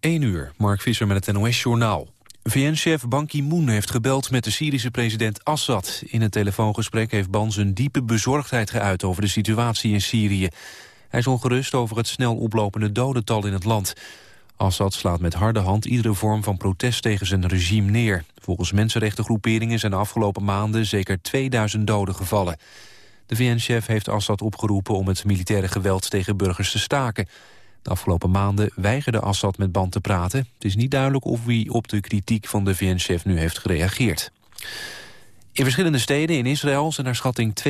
1 uur, Mark Visser met het NOS-journaal. VN-chef Ban Ki-moon heeft gebeld met de Syrische president Assad. In een telefoongesprek heeft Ban zijn diepe bezorgdheid geuit over de situatie in Syrië. Hij is ongerust over het snel oplopende dodental in het land. Assad slaat met harde hand iedere vorm van protest tegen zijn regime neer. Volgens mensenrechtengroeperingen zijn de afgelopen maanden zeker 2000 doden gevallen. De VN-chef heeft Assad opgeroepen om het militaire geweld tegen burgers te staken. De afgelopen maanden weigerde Assad met band te praten. Het is niet duidelijk of wie op de kritiek van de VN-chef nu heeft gereageerd. In verschillende steden in Israël zijn naar schatting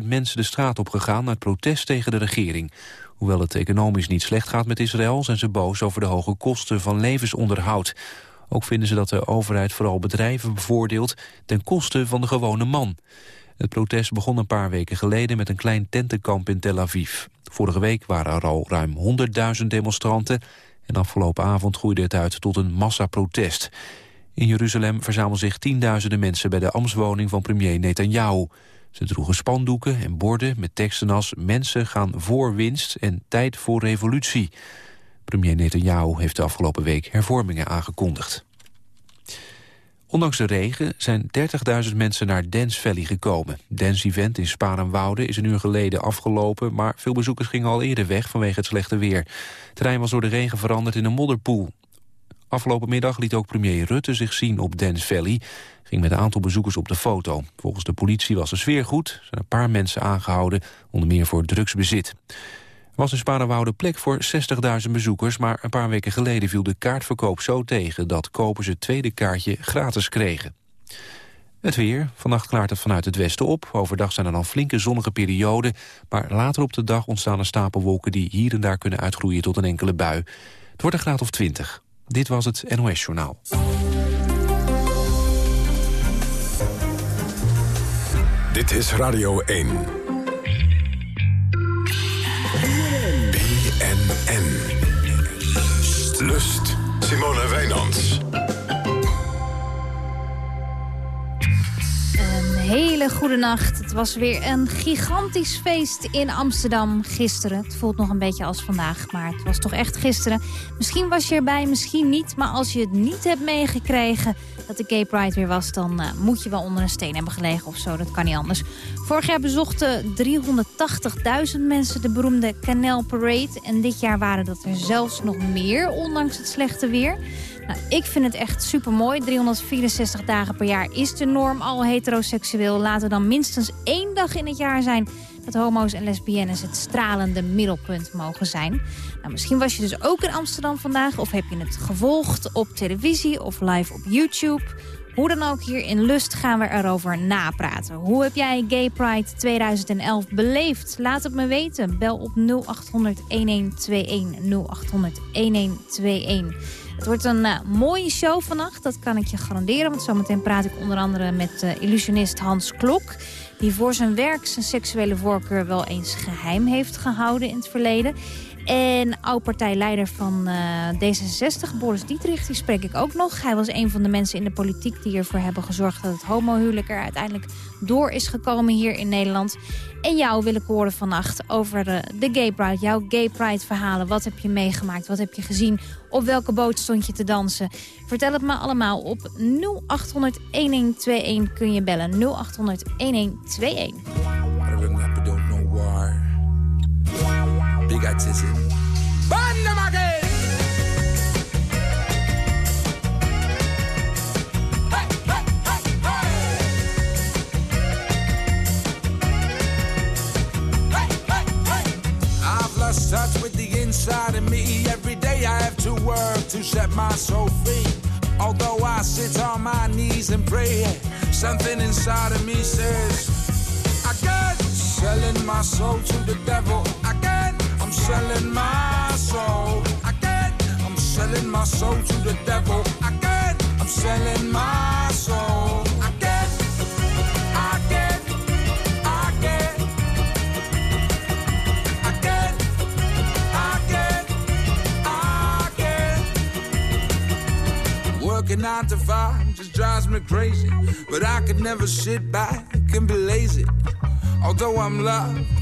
250.000 mensen de straat op gegaan uit protest tegen de regering. Hoewel het economisch niet slecht gaat met Israël... zijn ze boos over de hoge kosten van levensonderhoud. Ook vinden ze dat de overheid vooral bedrijven bevoordeelt... ten koste van de gewone man. Het protest begon een paar weken geleden met een klein tentenkamp in Tel Aviv. Vorige week waren er al ruim 100.000 demonstranten... en afgelopen avond groeide het uit tot een massaprotest. In Jeruzalem verzamelden zich tienduizenden mensen... bij de ambtswoning van premier Netanyahu. Ze droegen spandoeken en borden met teksten als... mensen gaan voor winst en tijd voor revolutie. Premier Netanyahu heeft de afgelopen week hervormingen aangekondigd. Ondanks de regen zijn 30.000 mensen naar Dance Valley gekomen. Dance Event in Sparenwoude is een uur geleden afgelopen... maar veel bezoekers gingen al eerder weg vanwege het slechte weer. Het terrein was door de regen veranderd in een modderpoel. Afgelopen middag liet ook premier Rutte zich zien op Dance Valley. Ging met een aantal bezoekers op de foto. Volgens de politie was de sfeer goed. Zijn een paar mensen aangehouden, onder meer voor drugsbezit. Was in Sparenwoude plek voor 60.000 bezoekers... maar een paar weken geleden viel de kaartverkoop zo tegen... dat kopers het tweede kaartje gratis kregen. Het weer. Vannacht klaart het vanuit het westen op. Overdag zijn er dan flinke zonnige perioden. Maar later op de dag ontstaan er stapelwolken... die hier en daar kunnen uitgroeien tot een enkele bui. Het wordt een graad of 20. Dit was het NOS Journaal. Dit is Radio 1. Simone Wijnands. hele goede nacht. Het was weer een gigantisch feest in Amsterdam gisteren. Het voelt nog een beetje als vandaag, maar het was toch echt gisteren. Misschien was je erbij, misschien niet. Maar als je het niet hebt meegekregen dat de Gay Pride weer was... dan uh, moet je wel onder een steen hebben gelegen of zo. Dat kan niet anders. Vorig jaar bezochten 380.000 mensen de beroemde Canal Parade. En dit jaar waren dat er zelfs nog meer, ondanks het slechte weer... Nou, ik vind het echt super mooi. 364 dagen per jaar is de norm al heteroseksueel. Laten dan minstens één dag in het jaar zijn dat homo's en lesbiennes het stralende middelpunt mogen zijn. Nou, misschien was je dus ook in Amsterdam vandaag... of heb je het gevolgd op televisie of live op YouTube... Hoe dan ook, hier in Lust gaan we erover napraten. Hoe heb jij Gay Pride 2011 beleefd? Laat het me weten. Bel op 0800 1121 0800 1121. Het wordt een uh, mooie show vannacht, dat kan ik je garanderen. Want zometeen praat ik onder andere met uh, illusionist Hans Klok... die voor zijn werk zijn seksuele voorkeur wel eens geheim heeft gehouden in het verleden. En oud-partijleider van uh, D66, Boris Dietrich, die spreek ik ook nog. Hij was een van de mensen in de politiek die ervoor hebben gezorgd... dat het homohuwelijk er uiteindelijk door is gekomen hier in Nederland. En jou wil ik horen vannacht over uh, de Gay Pride. Jouw Gay Pride verhalen. Wat heb je meegemaakt? Wat heb je gezien? Op welke boot stond je te dansen? Vertel het me allemaal op 0800-1121 kun je bellen. 0800-1121. I've lost touch with the inside of me. Every day I have to work to set my soul free. Although I sit on my knees and pray, something inside of me says, I got selling my soul to the devil. I I'm selling my soul. Again, I'm selling my soul to the devil. Again, I'm selling my soul. Again, again, again, again, again, again. Working nine to five just drives me crazy, but I could never sit back and be lazy. Although I'm loved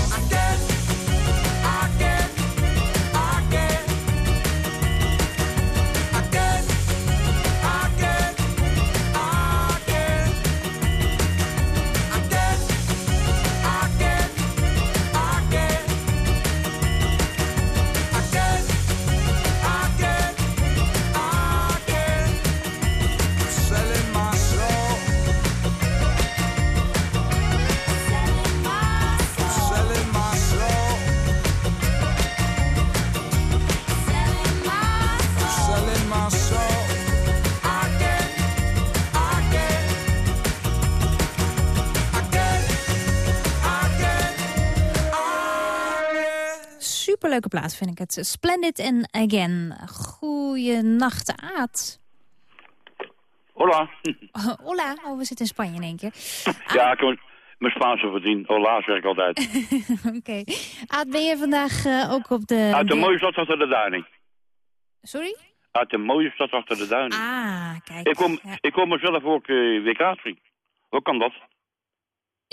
Superleuke plaat vind ik het. Splendid and Again. Goeienacht, Aad. Hola. Hola. Oh, we zitten in Spanje in één keer. Ja, ik heb mijn Spaanse verdiend. Hola zeg ik altijd. Oké. Aad, ben je vandaag eh, ook op de... Uit de mooie stad achter de duinen. Sorry? Uit de mooie stad achter de duinen. Ah, kijk. Ik kom, Ja. ik kom mezelf ook uh, wecatie. Hoe kan dat?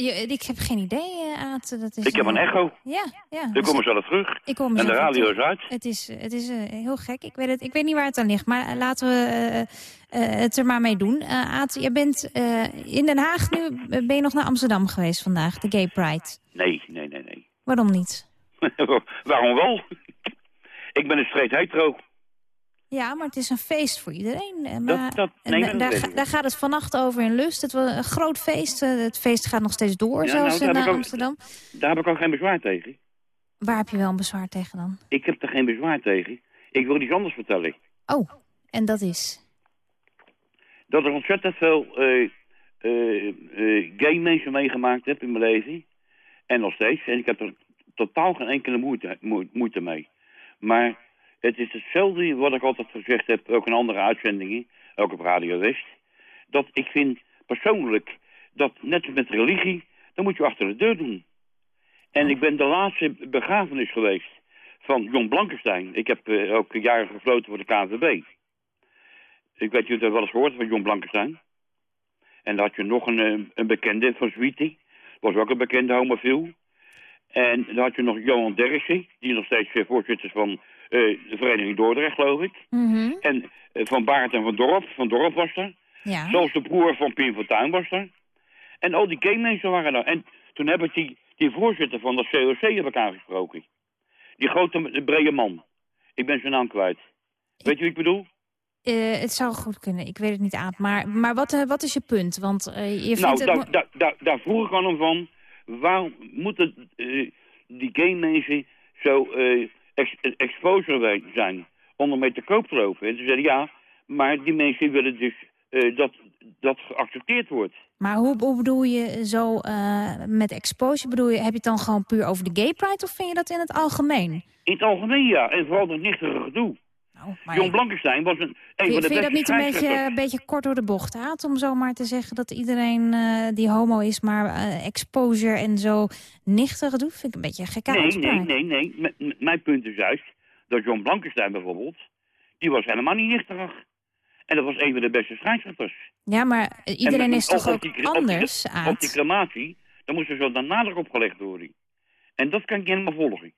Je- ik heb geen idee, eh, Aad. Dat is, Ik heb een echo. Ja, ja. Ik kom mezelf terug. Ik hoor En de radio terug. is uit. Het is, het is eh, heel gek. Ik weet, het, ik weet niet waar het aan ligt, maar eh, laten we het er maar mee doen. Aad, je bent in Den Haag nu. Ben je nog naar Amsterdam geweest vandaag, de Gay Pride? Nee, nee, nee, nee. Waarom niet? Waarom wel? ik ben een streed hetero. Ja, maar het is een feest voor iedereen. Eh, Maar, dat- nee, da- dat daar, ga- gaat het vannacht over in Lust. Het was een groot feest. Eh, Het feest gaat nog steeds door, Ja, zelfs nou, in eh, ook- Amsterdam. Daar heb ik ook geen bezwaar tegen. Waar heb je wel een bezwaar tegen dan? Ik heb er geen bezwaar tegen. Ik wil iets anders vertellen. Oh, en dat is... Dat er ontzettend veel eh, eh, eh, gay mensen meegemaakt heb in mijn leven. En nog steeds. En ik heb er totaal geen enkele moeite, moe- moeite mee. Maar het is hetzelfde wat ik altijd gezegd heb, ook in andere uitzendingen, ook op Radio West. Dat ik vind persoonlijk dat, net met religie, dan moet je achter de deur doen. En ik ben de laatste begrafenis geweest van Jon Blankenstein. Ik heb eh, ook jaren gefloten voor de KNVB. Ik weet niet of je dat wel eens gehoord hebt van Jon Blankenstein. En dan had je nog een, eh, een bekende van Sweetie. Was ook een bekende homofiel. En dan had je nog Johan Derksen, die nog steeds eh, voorzitter is van de Vereniging Dordrecht, geloof ik. Mhm. En eh, van Baart en van Dorp, van Dorp was er. Ja. Zelfs de broer van Pim Fortuyn was er. En al die gay mensen waren er. En toen heb ik die, die voorzitter van dat COC heb ik aangesproken. Die grote, de brede man. Ik ben zijn naam kwijt. Weet je wie ik bedoel? Eh, het zou goed kunnen, ik weet het niet aan. Maar, maar wat, eh, wat is je punt? Want eh, je vindt nou, het... daar, daar, daar, daar vroeg ik aan hem van... waarom moeten eh, die gay mensen zo eh ex exposure zijn... om ermee te koop te lopen? En toen zei hij, ja, maar die mensen willen dus eh, dat dat geaccepteerd wordt. Maar hoe, hoe bedoel je zo eh, met exposure? Bedoel je, heb je het dan gewoon puur over de gay pride of vind je dat in het algemeen? In het algemeen, ja. En vooral dat nichtige gedoe. Maar John Blankenstein was een, een van de vind je dat niet een beetje, een beetje kort door de bocht, Haat? Om zomaar te zeggen dat iedereen eh, die homo is, maar eh, exposure en zo nichtig doet? Vind ik een beetje een gekke Nee, uitspraak. nee, nee, nee. M- mijn punt is juist dat John Blankenstein bijvoorbeeld, die was helemaal niet nichterig. En dat was een van de beste scheidsrechters. Ja, maar iedereen En is toch ook die- op die- anders, Op die crematie, dan moest er zo dan nadruk op gelegd worden. En dat kan ik helemaal volgen.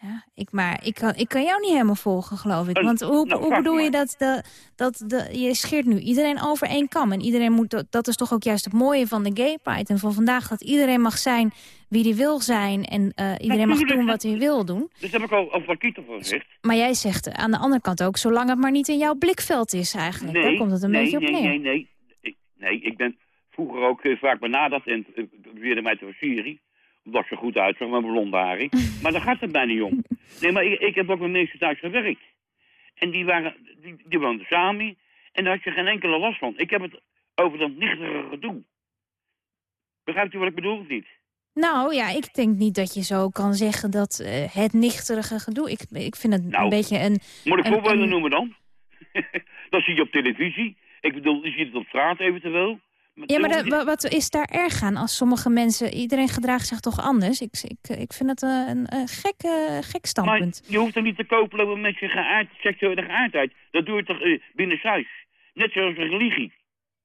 Ja, ik, maar ik kan, ik kan jou niet helemaal volgen, geloof ik. Eh, Want hoe, nou, hoe bedoel je dat, de, dat de, je scheert nu iedereen over één kam. En iedereen moet, dat- is toch ook juist het mooie van de gay pride en van vandaag. Dat iedereen mag zijn wie hij wil zijn en eh, iedereen mag doen wat hij wil doen. Dus heb ik al over Kieter gezegd. Maar jij zegt aan de andere kant ook, zolang het maar niet in jouw blikveld is eigenlijk. Daar komt het een nee, beetje op nee, neer. nee, nee. Ik, nee, ik ben vroeger ook eh, vaak benaderd en uh, probeerde mij te versieren. Omdat ik er goed uitzag met mijn blonde haren. maar daar gaat het bijna niet om. Nee, maar ik, ik heb ook met mensen thuis gewerkt. En die, waren, die, die woonden samen. En daar had je geen enkele last van. Ik heb het over dat nichtere gedoe. Begrijpt u wat ik bedoel of niet? Nou ja, ik denk niet dat je zo kan zeggen dat eh, het nichterige gedoe... Ik, ik vind het Nou, een beetje een... Moet ik En- voorbeelden en- noemen dan? dat zie je op televisie. Ik bedoel, je ziet het op straat eventueel. Ja, maar de- wat is daar erg aan als sommige mensen... Iedereen gedraagt zich toch anders? Ik, ik, ik vind eh, een, een gek, eh, gek Maar standpunt. je hoeft er niet te over met je geaard, seksuele geaardheid. Dat doe je toch uh, binnenshuis. Net zoals een religie.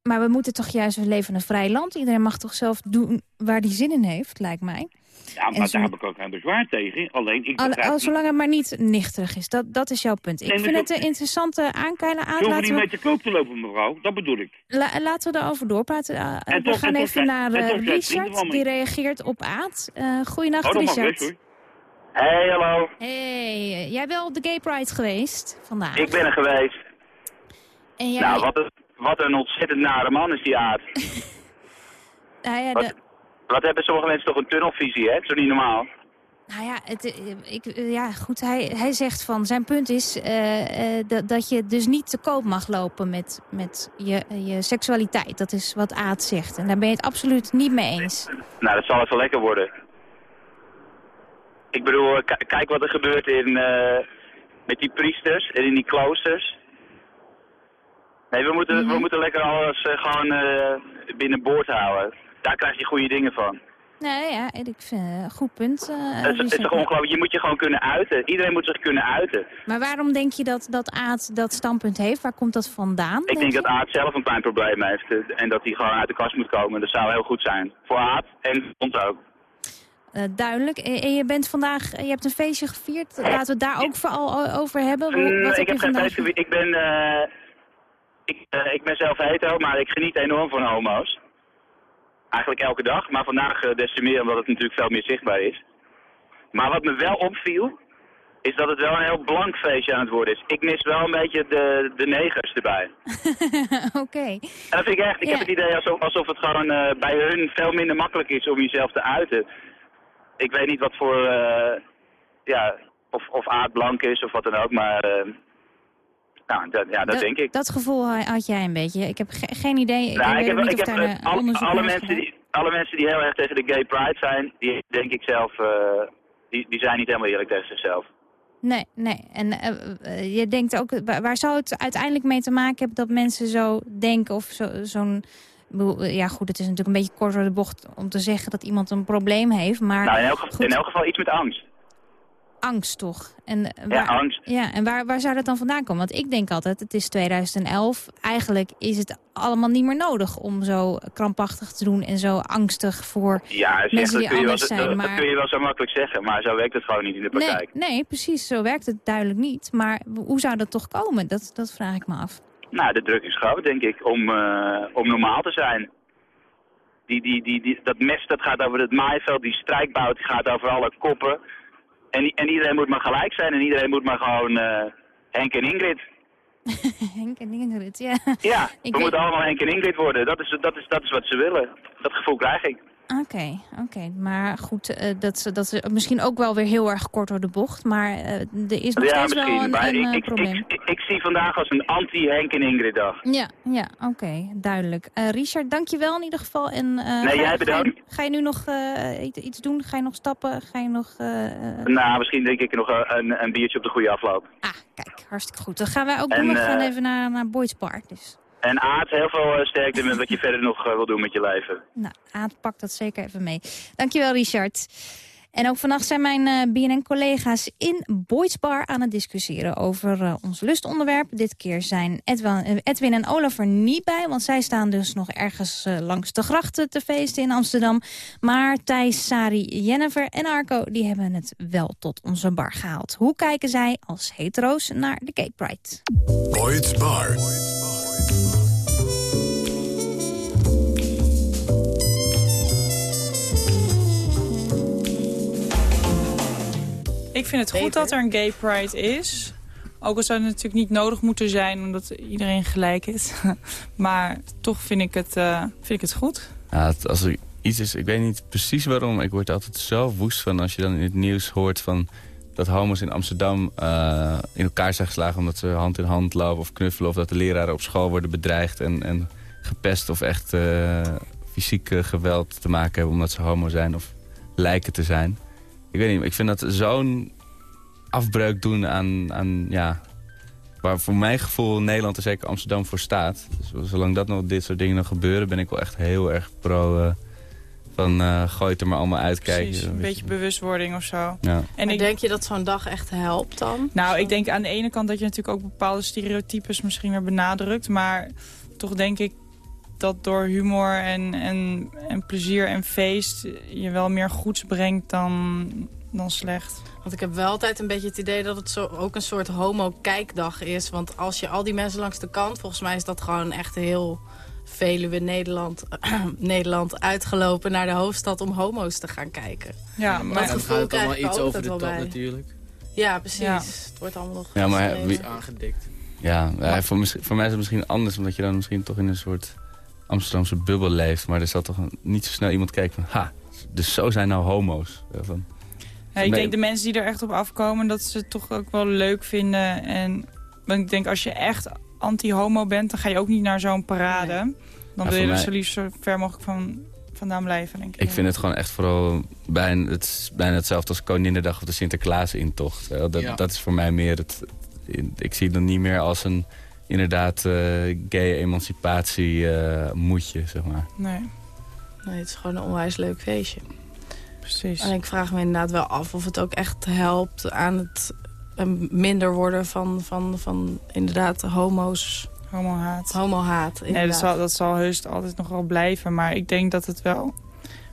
Maar we moeten toch juist, we leven in een vrij land. Iedereen mag toch zelf doen waar hij zin in heeft, lijkt mij. Ja, maar zo- daar heb ik ook geen bezwaar tegen. Alleen, ik Al, begrijp al, niet... zolang het maar niet nichterig is. Dat, dat is jouw punt. Ik Nee, vind het een interessante aankeilen aan. Hoeven Laten niet we, mee te koop te lopen, mevrouw. Dat bedoel ik. la- laten we daarover doorpraten. Uh, En we toch- gaan toch even naar eh, toch vrienden Richard. Die reageert op Aad. Uh, goeienacht, Oh, dat mag Richard. best hoor. Hey, hallo. Hey, jij bent op de Gay Pride geweest vandaag. Ik ben er geweest. En jij, Nou, wat een, wat een ontzettend nare man is die aard. nou ja, de, wat hebben sommige mensen toch een tunnelvisie, hè? Dat is toch niet normaal? Nou ja, het, eh, ik, eh, ja goed, hij, hij zegt van, zijn punt is eh, dat, dat je dus niet te koop mag lopen met, met je, je seksualiteit. Dat is wat Aad zegt. En daar ben je het absoluut niet mee eens. Nou, dat zal even lekker worden. Ik bedoel, kijk wat er gebeurt in, met die priesters en in die kloosters. Nee, we moeten, we moeten lekker alles gewoon eh, binnenboord houden. Daar krijg je goede dingen van. Nee, ja, ik vind het een goed punt. eh, Het is, toch ongelooflijk, je moet je gewoon kunnen uiten. Iedereen moet zich kunnen uiten. Maar waarom denk je dat, dat Aad dat standpunt heeft? Waar komt dat vandaan? Ik denk dat Aad zelf een klein probleem heeft eh, en dat hij gewoon uit de kast moet komen. Dat zou heel goed zijn. Voor Aad en ons ook. Eh, duidelijk. En je bent vandaag, je hebt een feestje gevierd. Laten we het daar ook vooral over hebben. Hoe- Mm, Wat ik heb geen vandaag? feest. Ik ben, eh, ik, eh, ik ben zelf hetero, maar ik geniet enorm van homo's. Eigenlijk elke dag, maar vandaag eh, des te meer omdat het natuurlijk veel meer zichtbaar is. Maar wat me wel opviel, is dat het wel een heel blank feestje aan het worden is. Ik mis wel een beetje de, de negers erbij. Oké. En dat vind ik echt. Ik heb het idee alsof, alsof het gewoon eh, bij hun veel minder makkelijk is om jezelf te uiten. Ik weet niet wat voor, eh, ja, of, of aardblank is of wat dan ook, maar nou, dat, ja, dat denk ik. Dat gevoel ha- had jij een beetje. Ik heb ge- geen idee. Ik, Nou, ik heb, ik eh, alle, alle mensen die, alle mensen die heel erg tegen de gay pride zijn, die denk ik zelf, eh, die, die zijn niet helemaal eerlijk tegen zichzelf. Nee, nee. En eh, je denkt ook, waar, zou het uiteindelijk mee te maken hebben dat mensen zo denken of zo- zo'n... Ja goed, het is natuurlijk een beetje kort door de bocht om te zeggen dat iemand een probleem heeft, maar Nou, in elk, geval, goed. in elk geval iets met angst. Angst toch? En, Ja, angst. ja, en waar, waar zou dat dan vandaan komen? Want ik denk altijd, het is 2011, eigenlijk is het allemaal niet meer nodig om zo krampachtig te doen en zo angstig voor... Ja, zeg, Mensen dat, die kun je wel, anders zo- zijn, dat, maar- dat kun je wel zo makkelijk zeggen, maar zo werkt het gewoon niet in de Nee, praktijk. nee, precies, zo werkt het duidelijk niet. Maar hoe zou dat toch komen? Dat, dat vraag ik me af. Nou, de druk is groot, denk ik, om, eh, om normaal te zijn. Die, die, die, die, dat mes dat gaat over het maaiveld, die strijkbout die gaat over alle koppen. En, en iedereen moet maar gelijk zijn en iedereen moet maar gewoon eh, Henk en Ingrid. Henk en Ingrid, ja. Ja, Ik we weet- moeten allemaal Henk en Ingrid worden. Dat is, dat, is, dat is wat ze willen. Dat gevoel krijg ik. Oké, oké. Maar goed, uh, dat, dat is misschien ook wel weer heel erg kort door de bocht. Maar uh, er is nog ja, steeds wel een, maar een ik, ik, probleem. Ik, ik, ik zie vandaag als een anti-Henk en Ingrid dag. Ja, ja oké, duidelijk. Uh, Richard, dankjewel in ieder geval. En, nee, ga, jij ga, bedankt. je, ga je nu nog iets doen? Ga je nog stappen? Ga je nog... Nou, misschien denk ik nog een, een biertje op de goede afloop. Ah, kijk, hartstikke goed. Dat gaan wij ook En, doen. We gaan eh, even naar, naar Boyd's Bar. Dus. En Aad, heel veel uh, sterkte met wat je verder nog uh, wil doen met je leven. Nou, Aad pakt dat zeker even mee. Dankjewel, Richard. En ook vannacht zijn mijn uh, BNN-collega's in Boyd's Bar aan het discussiëren over uh, ons lustonderwerp. Dit keer zijn Edwin, Edwin en Olaf er niet bij, want zij staan dus nog ergens uh, langs de grachten te feesten in Amsterdam. Maar Thijs, Sari, Jennifer en Arco die hebben het wel tot onze bar gehaald. Hoe kijken zij als hetero's naar de Gay Pride? Boyd's Bar. Ik vind het goed dat er een gay pride is. Ook al zou het natuurlijk niet nodig moeten zijn, omdat iedereen gelijk is. maar toch vind ik het, uh, vind ik het goed. Ja, het, als er iets is, ik weet niet precies waarom. Ik word altijd zo woest van als je dan in het nieuws hoort van dat homo's in Amsterdam uh, in elkaar zijn geslagen omdat ze hand in hand lopen of knuffelen. Of dat de leraren op school worden bedreigd en, en gepest of echt uh, fysiek geweld te maken hebben omdat ze homo zijn of lijken te zijn. Ik weet niet, ik vind dat zo'n afbreuk doen aan, aan, ja, waar voor mijn gevoel Nederland en zeker Amsterdam voor staat. Dus zolang dat nog dit soort dingen nog gebeuren, ben ik wel echt heel erg pro uh, van uh, gooi het er maar allemaal uit. Precies, kijken, een beetje bewustwording of zo. Ja. En ik, denk je dat zo'n dag echt helpt dan? Nou, ik denk aan de ene kant dat je natuurlijk ook bepaalde stereotypes misschien weer benadrukt. Maar toch denk ik dat door humor en, en, en plezier en feest je wel meer goeds brengt dan, dan slecht. Want ik heb wel altijd een beetje het idee dat het zo ook een soort homo-kijkdag is. Want als je al die mensen langs de kant... volgens mij is dat gewoon echt heel Veluwe, Nederland, Nederland uitgelopen naar de hoofdstad om homo's te gaan kijken. Ja, maar dat gevoel gaat krijg allemaal iets over de top bij. natuurlijk. Ja, precies. Ja. Het wordt allemaal nog Ja, maar wie- Aangedikt. Ja, ja, voor, mis- voor mij is het misschien anders, omdat je dan misschien toch in een soort Amsterdamse bubbel leeft. Maar er zal toch een- niet zo snel iemand kijken van, ha, dus zo zijn nou homo's. Van, Ja, ik denk de mensen die er echt op afkomen, dat ze het toch ook wel leuk vinden. En want ik denk, als je echt anti-homo bent, dan ga je ook niet naar zo'n parade. Dan Ja, wil je er zo liefst zo ver mogelijk van, vandaan blijven, denk ik. ik vind het gewoon echt vooral bijna, het is bijna hetzelfde als Koninginnedag of de Sinterklaas-intocht. Dat, Ja. dat is voor mij meer het... Ik zie het dan niet meer als een inderdaad eh, gay emancipatie eh, moedje, zeg maar. Nee, Nee, het is gewoon een onwijs leuk feestje. precies. En ik vraag me inderdaad wel af of het ook echt helpt aan het eh, minder worden van, van, van inderdaad homo's, Homo-haat. homo-haat. Nee, dat zal, dat zal heus altijd nog wel blijven. Maar ik denk dat het wel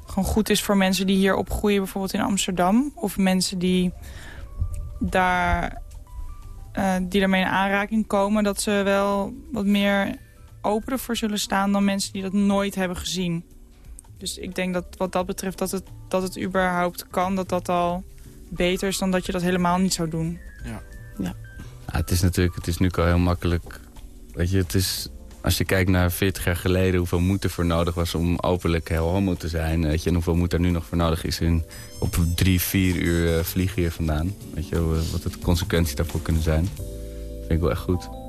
gewoon goed is voor mensen die hier opgroeien, bijvoorbeeld in Amsterdam. Of mensen die daar eh, die daarmee in aanraking komen, dat ze wel wat meer open ervoor zullen staan dan mensen die dat nooit hebben gezien. Dus ik denk dat wat dat betreft dat het, dat het überhaupt kan, dat dat al beter is dan dat je dat helemaal niet zou doen. Ja, het is natuurlijk, het is nu al heel makkelijk. Weet je, het is, als je kijkt naar 40 jaar geleden, hoeveel moed er voor nodig was om openlijk heel homo te zijn. Weet je, en hoeveel moed er nu nog voor nodig is in op drie, vier uur eh, vliegen hier vandaan. Weet je, hoe, wat de consequenties daarvoor kunnen zijn. Vind ik wel echt goed.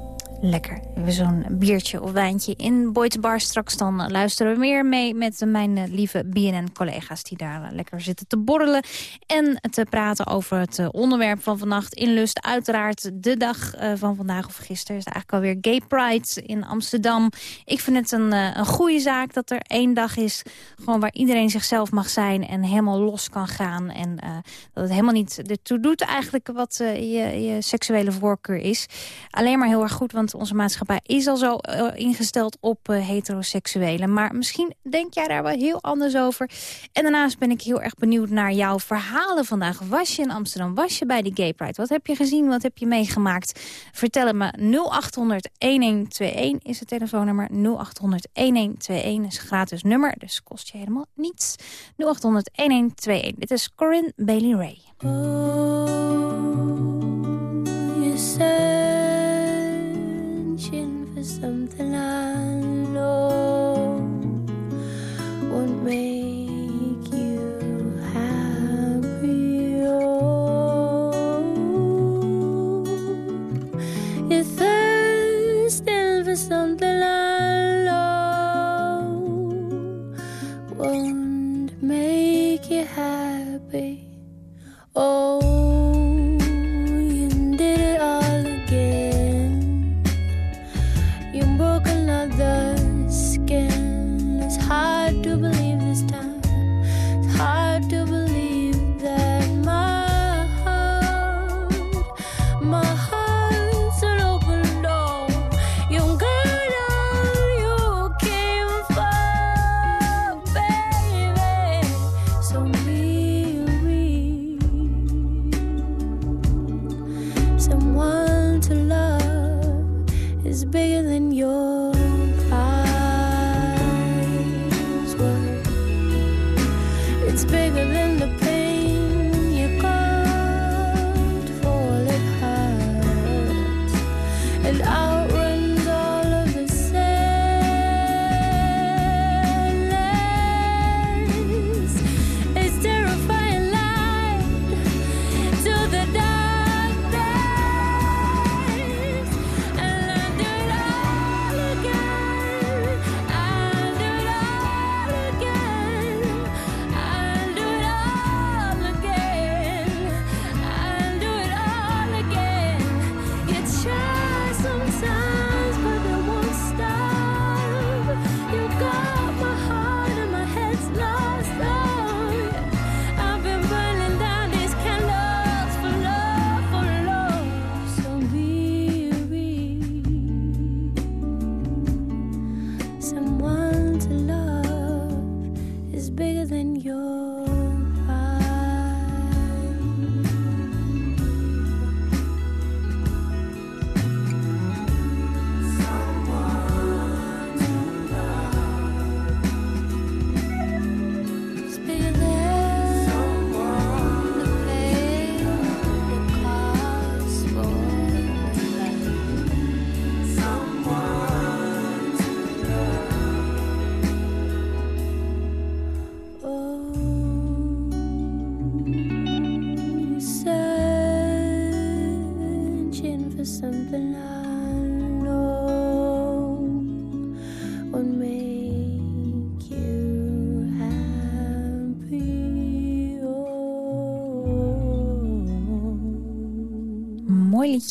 Lekker. We hebben zo'n biertje of wijntje in Boyd's Bar. Straks dan luisteren we meer mee met mijn eh, lieve BNN-collega's... die daar eh, lekker zitten te borrelen en te praten over het eh, onderwerp van vannacht. Inlust uiteraard de dag van vandaag of gisteren... is het eigenlijk alweer Gay Pride in Amsterdam. Ik vind het een, een goede zaak dat er één dag is... gewoon waar iedereen zichzelf mag zijn en helemaal los kan gaan. En dat het helemaal niet ertoe doet eigenlijk wat je, je seksuele voorkeur is. Alleen maar heel erg goed, want onze maatschappij is al zo eh, ingesteld op eh, heteroseksuelen. Maar misschien denk jij daar wel heel anders over. En daarnaast ben ik heel erg benieuwd naar jouw verhalen vandaag. Was je in Amsterdam? Was je bij de Gay Pride? Wat heb je gezien? Wat heb je meegemaakt? Vertel het me. 0800-1121 is het telefoonnummer. 0800-1121 is gratis nummer, dus kost je helemaal niets. 0800-1121. Dit is Corinne Bailey Ray. Searching make you happy. Oh.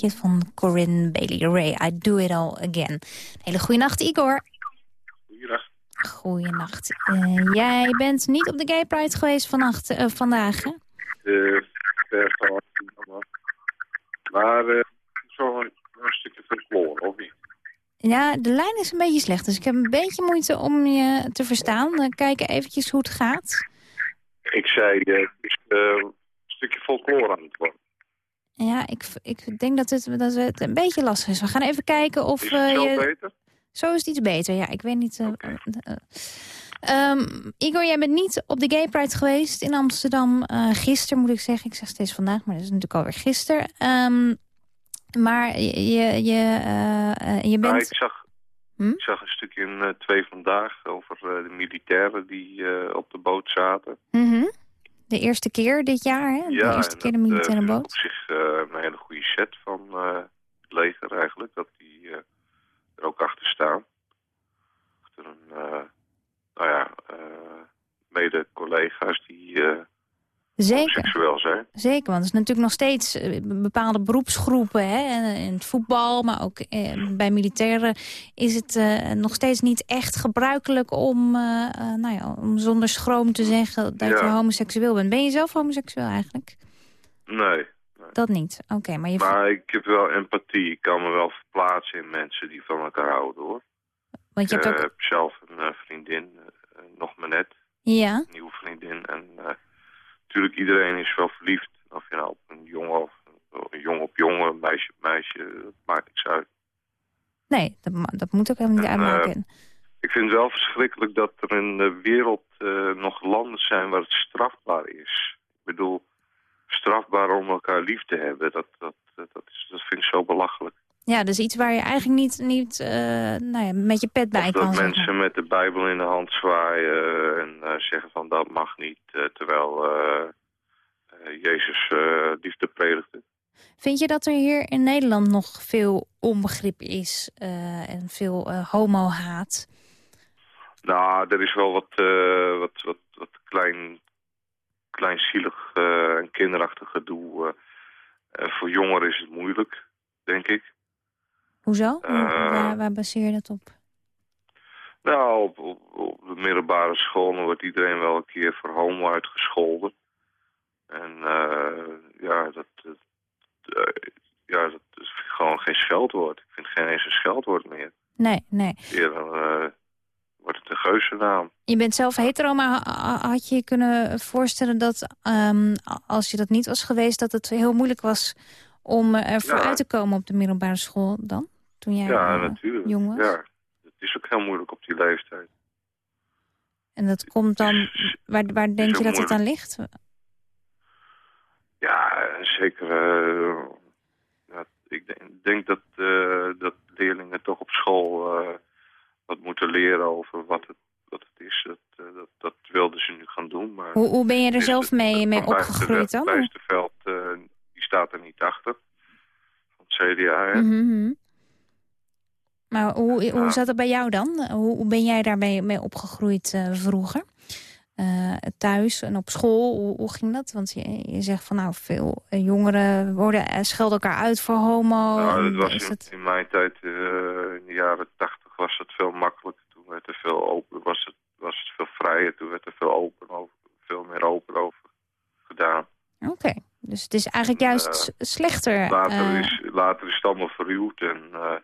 Liedje van Corinne Bailey Ray. I Do It All Again. Hele goede nacht, Igor. Goeiedag. Goeienacht. Uh, jij bent niet op de Gay Pride geweest vannacht, uh, vandaag, hè? Uh, maar uh, een, een stukje folklore, of niet? Ja, de lijn is een beetje slecht, dus ik heb een beetje moeite om je te verstaan. Dan kijken eventjes hoe het gaat. Ik zei, is een stukje folklore aan het worden. Ja, ik, ik denk dat het, dat het een beetje lastig is. We gaan even kijken of... Is het zo je... beter? Zo is het iets beter, ja. Ik weet niet... Uh, um, Igor, jij bent niet op de Gay Pride geweest in Amsterdam. Uh, gisteren moet ik zeggen. Ik zeg steeds vandaag, maar dat is natuurlijk alweer gisteren. Um, maar je, je, je, je bent... Nou, ik, zag, hm? ik zag een stukje in Twee Vandaag over de militairen die op de boot zaten. Mm -hmm. De eerste keer dit jaar, hè? Ja, de eerste keer de militaire boot. op zich een hele goede set van het leger eigenlijk. Dat die er ook achter staan. Achter een, nou ja, mede-collega's die... Zeker. seksueel zijn. Zeker, want het is natuurlijk nog steeds bepaalde beroepsgroepen. Hè? In het voetbal, maar ook eh, bij militairen is het uh, nog steeds niet echt gebruikelijk om, uh, nou ja, om zonder schroom te zeggen dat Ja. je homoseksueel bent. Ben je zelf homoseksueel eigenlijk? Nee. Dat niet. Oké, maar je... Maar ik heb wel empathie. Ik kan me wel verplaatsen in mensen die van elkaar houden, hoor. Want je hebt Ik ook... eh, heb zelf een eh, vriendin, eh, nog maar net, Ja, een nieuwe vriendin. En eh, natuurlijk, iedereen is wel verliefd. Of je nou op een jongen of een jongen op jongen, meisje op meisje, dat maakt niks uit. nee, dat, dat moet ook helemaal niet En, uitmaken. Ik vind het wel verschrikkelijk dat er in de wereld eh, nog landen zijn waar het strafbaar is. Ik bedoel, strafbaar om elkaar lief te hebben, dat, dat, dat, dat, is, dat vind ik zo belachelijk. Ja, dus iets waar je eigenlijk niet, niet eh, nou ja, met je pet bij Of kan dat zeggen. mensen met de Bijbel in de hand zwaaien en eh, zeggen van dat mag niet, eh, terwijl Jezus liefde predigde. Vind je dat er hier in Nederland nog veel onbegrip is en veel homo-haat? Nou, er is wel wat, eh, wat, wat, wat klein, kleinzielig en kinderachtig gedoe. En voor jongeren is het moeilijk, denk ik. Hoezo? Hoe- Eh. waar, waar baseer je dat op? Nou, op, op, op de middelbare school dan wordt iedereen wel een keer voor homo uitgescholden. En eh, ja, dat, dat, eh, ja, dat is gewoon geen scheldwoord. Ik vind geen eens een scheldwoord meer. Nee, nee. Eerder eh, wordt het een geuzennaam. Je bent zelf hetero, maar ha- ha- had je je kunnen voorstellen dat ehm, als je dat niet was geweest... dat het heel moeilijk was om eh, ervoor Ja. uit te komen op de middelbare school dan? Toen jij Ja, eh, natuurlijk. jong was? Ja, het is ook heel moeilijk op die leeftijd. En dat komt dan... Waar, waar denk je dat het aan ligt? Ja, zeker. eh, ja, ik denk, denk dat, eh, dat leerlingen toch op school eh, wat moeten leren over wat het, wat het is. Dat, eh, dat, dat wilden ze nu gaan doen. Maar Hoe, hoe ben je er zelf het- mee, mee opgegroeid dan? Bijsterveld, eh, die staat er niet achter. Van het CDA. Mhm, mhm. Maar hoe, hoe zat het bij jou dan? Hoe, ben jij daarmee mee opgegroeid eh, vroeger? Eh, thuis en op school, hoe, hoe ging dat? Want je, je zegt van nou, veel jongeren worden, eh, schelden elkaar uit voor homo. Nou, dat was in, het... in mijn tijd, in de jaren tachtig, was het veel makkelijker. Toen werd er veel open, was het, was het veel vrijer. Toen werd er veel, open over, veel meer open over gedaan. Oké, dus het is eigenlijk juist Eh, slechter. Later, eh, is, later is het allemaal verruwd en eh,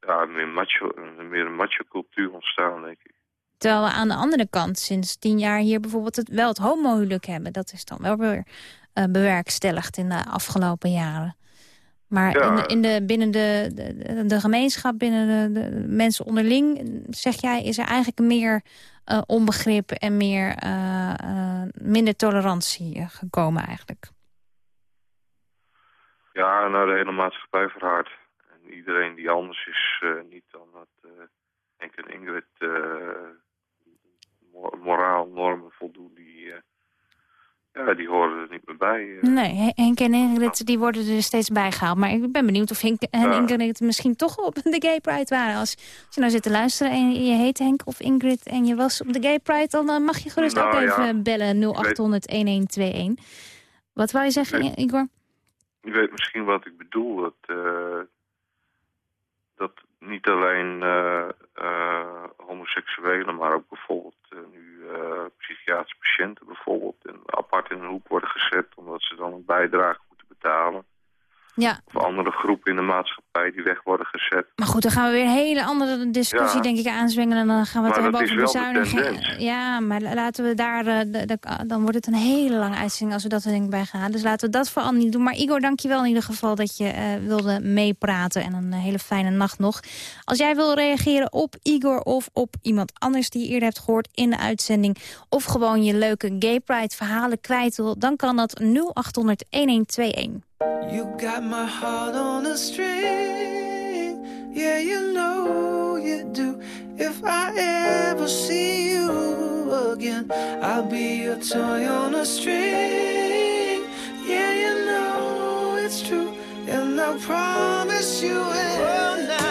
ja, meer, macho, meer een macho-cultuur ontstaan, denk ik. Terwijl we aan de andere kant sinds tien jaar hier bijvoorbeeld het, wel het homohuwelijk hebben. Dat is dan wel weer bewerkstelligd in de afgelopen jaren. Maar Ja. in de, in de, binnen de, de, de gemeenschap, binnen de, de mensen onderling... zeg jij, is er eigenlijk meer eh, onbegrip en meer, eh, eh, minder tolerantie gekomen eigenlijk. Ja, nou, de hele maatschappij verhardt. En iedereen die anders is, niet dan dat eh Henk en Ingrid mo- moraal, normen voldoen, die, ja, die horen er niet meer bij. eh. Nee, Hen- Henk en Ingrid die worden er steeds bij gehaald. Maar ik ben benieuwd of Henk en Ja. Ingrid misschien toch op de Gay Pride waren. Als, als je nou zit te luisteren en je heet Henk of Ingrid... en je was op de Gay Pride, dan eh, mag je gerust Nou, ook even ja. bellen 0800-1121. Wat wou je zeggen. Igor? je weet misschien wat ik bedoel. Dat, eh, dat niet alleen homoseksuelen, maar ook bijvoorbeeld nu psychiatrische patiënten bijvoorbeeld en apart in een hoek worden gezet omdat ze dan een bijdrage moeten betalen. Ja, Of andere groepen in de maatschappij die weg worden gezet. maar goed, dan gaan we weer een hele andere discussie Ja. denk ik aanzwengelen. En dan gaan we het Maar hebben over bezuinigingen. Ja, maar la- laten we daar, eh, de- de- dan wordt het een hele lange uitzending als we dat er denk ik bij gaan. Dus laten we dat vooral niet doen. Maar Igor, dank je wel in ieder geval dat je eh, wilde meepraten. En een hele fijne nacht nog. Als jij wil reageren op Igor of op iemand anders die je eerder hebt gehoord in de uitzending. Of gewoon je leuke gay pride verhalen kwijt wil. Dan kan dat 0800 1121. You got my heart on a string. Yeah, you know you do. If I ever see you again, I'll be your toy on a string. Yeah, you know it's true. And I promise you it. Well,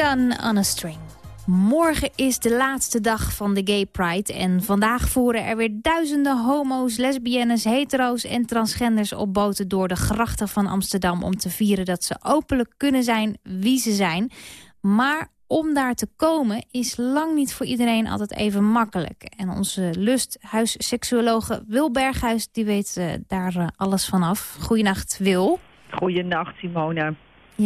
Gun on a String. Morgen is de laatste dag van de Gay Pride. En vandaag voeren er weer duizenden homo's, lesbiennes, hetero's en transgenders op boten door de grachten van Amsterdam. Om te vieren dat ze openlijk kunnen zijn wie ze zijn. Maar om daar te komen is lang niet voor iedereen altijd even makkelijk. En onze lusthuisseksuologe Wil Berghuis die weet eh, daar eh, alles vanaf. Goedenacht Wil. Goedenacht, Simone.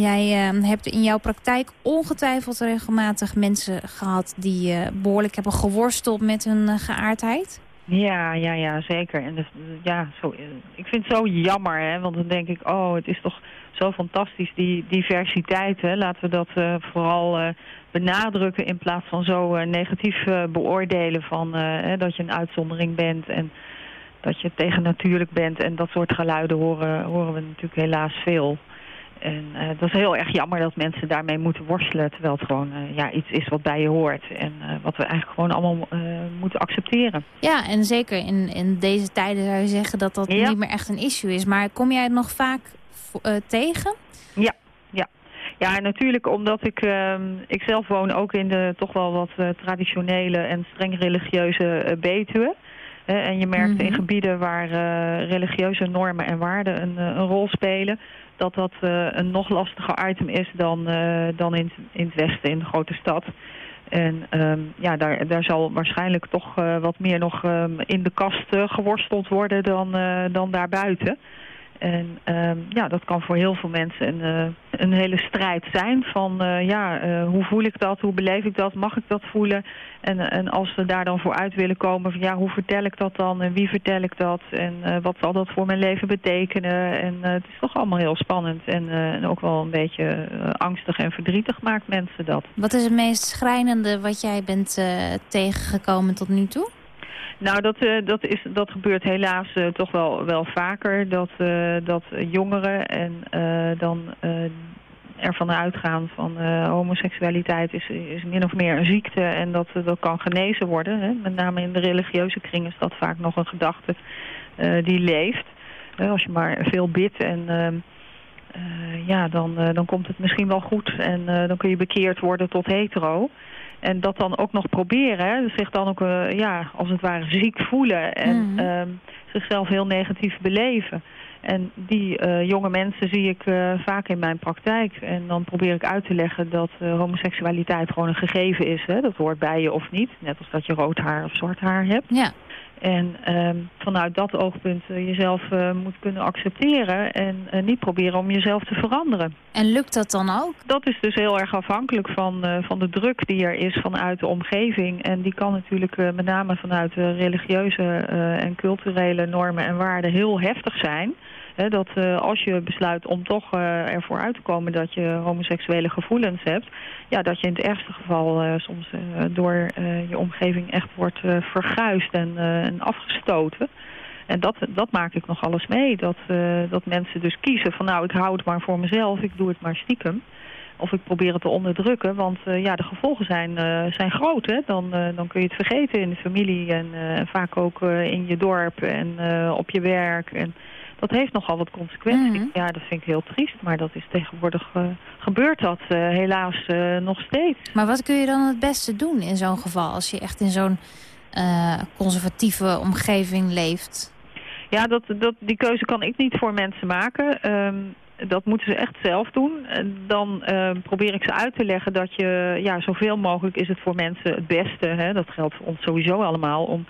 Jij eh, hebt in jouw praktijk ongetwijfeld regelmatig mensen gehad... die eh, behoorlijk hebben geworsteld met hun eh, geaardheid. Ja, ja, ja, zeker. En dus, ja, zo, eh, ik vind het zo jammer, hè, want dan denk ik, oh, het is toch zo fantastisch, die diversiteit. Hè. Laten we dat vooral benadrukken in plaats van zo negatief beoordelen van dat je een uitzondering bent en dat je tegen natuurlijk bent. En dat soort geluiden horen, horen we natuurlijk helaas veel. En eh, dat is heel erg jammer dat mensen daarmee moeten worstelen, terwijl het gewoon eh, ja, iets is wat bij je hoort. En eh, wat we eigenlijk gewoon allemaal eh, moeten accepteren. Ja, en zeker in, in deze tijden zou je zeggen dat dat Ja. niet meer echt een issue is. Maar kom jij het nog vaak tegen? Ja, ja. Ja, natuurlijk omdat ik, ehm, ik zelf woon ook in de toch wel wat traditionele en streng religieuze Betuwe. En je merkt in Mhm. gebieden waar religieuze normen en waarden een, een rol spelen... dat dat eh, een nog lastiger item is dan, eh, dan in, in het westen, in de grote stad. En ehm, ja, daar, daar zal waarschijnlijk toch eh, wat meer nog ehm, in de kast geworsteld worden dan, eh, dan daarbuiten. En ehm, ja, dat kan voor heel veel mensen een, eh, een hele strijd zijn van eh, ja, eh, hoe voel ik dat, hoe beleef ik dat, mag ik dat voelen? En, en als ze daar dan voor uit willen komen van ja, hoe vertel ik dat dan en wie vertel ik dat en wat zal dat voor mijn leven betekenen? En het is toch allemaal heel spannend en, en ook wel een beetje angstig en verdrietig maakt mensen dat. Wat is het meest schrijnende wat jij bent tegengekomen tot nu toe? Nou, dat, eh, dat, is, dat gebeurt helaas eh, toch wel, wel vaker. Dat, eh, dat jongeren en dan ervan uitgaan van homoseksualiteit is, is min of meer een ziekte en dat, dat kan genezen worden. Hè. Met name in de religieuze kring is dat vaak nog een gedachte die leeft. Als je maar veel bidt en ehm, eh, ja, dan, dan komt het misschien wel goed en dan kun je bekeerd worden tot hetero. En dat dan ook nog proberen, hè, zich dan ook eh, ja, als het ware ziek voelen en Mhm. ehm, zichzelf heel negatief beleven. En die eh, jonge mensen zie ik eh, vaak in mijn praktijk. En dan probeer ik uit te leggen dat homoseksualiteit gewoon een gegeven is. Hè? Dat hoort bij je of niet. Net als dat je rood haar of zwart haar hebt. Ja. En ehm, vanuit dat oogpunt eh, jezelf eh, moet kunnen accepteren. En eh, niet proberen om jezelf te veranderen. En lukt dat dan ook? Dat is dus heel erg afhankelijk van, van de druk die er is vanuit de omgeving. En die kan natuurlijk met name vanuit religieuze en culturele normen en waarden heel heftig zijn. Hè, dat eh, als je besluit om toch eh, ervoor uit te komen dat je homoseksuele gevoelens hebt... Ja, dat je in het ergste geval eh, soms door je omgeving echt wordt verguisd en, en afgestoten. En dat, dat maak ik nog alles mee. Dat, dat mensen dus kiezen van nou, ik hou het maar voor mezelf, ik doe het maar stiekem. Of ik probeer het te onderdrukken, want ja, de gevolgen zijn, zijn groot. Hè? Dan, dan kun je het vergeten in de familie en vaak ook in je dorp en op je werk. En dat heeft nogal wat consequenties. Mhm. Ja, dat vind ik heel triest, maar dat is tegenwoordig eh, gebeurt dat eh, helaas eh, nog steeds. Maar wat kun je dan het beste doen in zo'n geval? Als je echt in zo'n conservatieve omgeving leeft? Ja, dat, dat, die keuze kan ik niet voor mensen maken. Ehm, dat moeten ze echt zelf doen. En dan ehm, probeer ik ze uit te leggen dat je, ja, zoveel mogelijk is het voor mensen het beste. Hè? Dat geldt voor ons sowieso allemaal om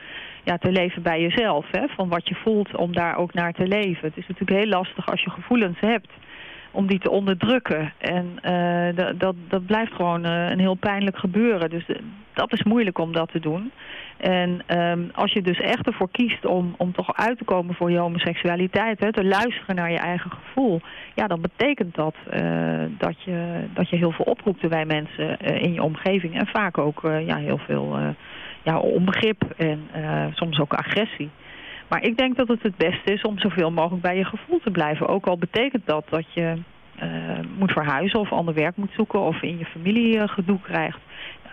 ja, te leven bij jezelf. Hè? Van wat je voelt om daar ook naar te leven. Het is natuurlijk heel lastig als je gevoelens hebt om die te onderdrukken. En eh, dat, dat, blijft gewoon eh, een heel pijnlijk gebeuren. Dus eh, dat is moeilijk om dat te doen. En ehm, als je dus echt ervoor kiest om, om toch uit te komen voor je homoseksualiteit, hè, te luisteren naar je eigen gevoel, ja, dan betekent dat dat, je, dat je heel veel oproept bij mensen in je omgeving. En vaak ook ja, heel veel ja, onbegrip en eh, soms ook agressie. Maar ik denk dat het het beste is om zoveel mogelijk bij je gevoel te blijven. Ook al betekent dat dat je eh, moet verhuizen of ander werk moet zoeken of in je familie eh, gedoe krijgt.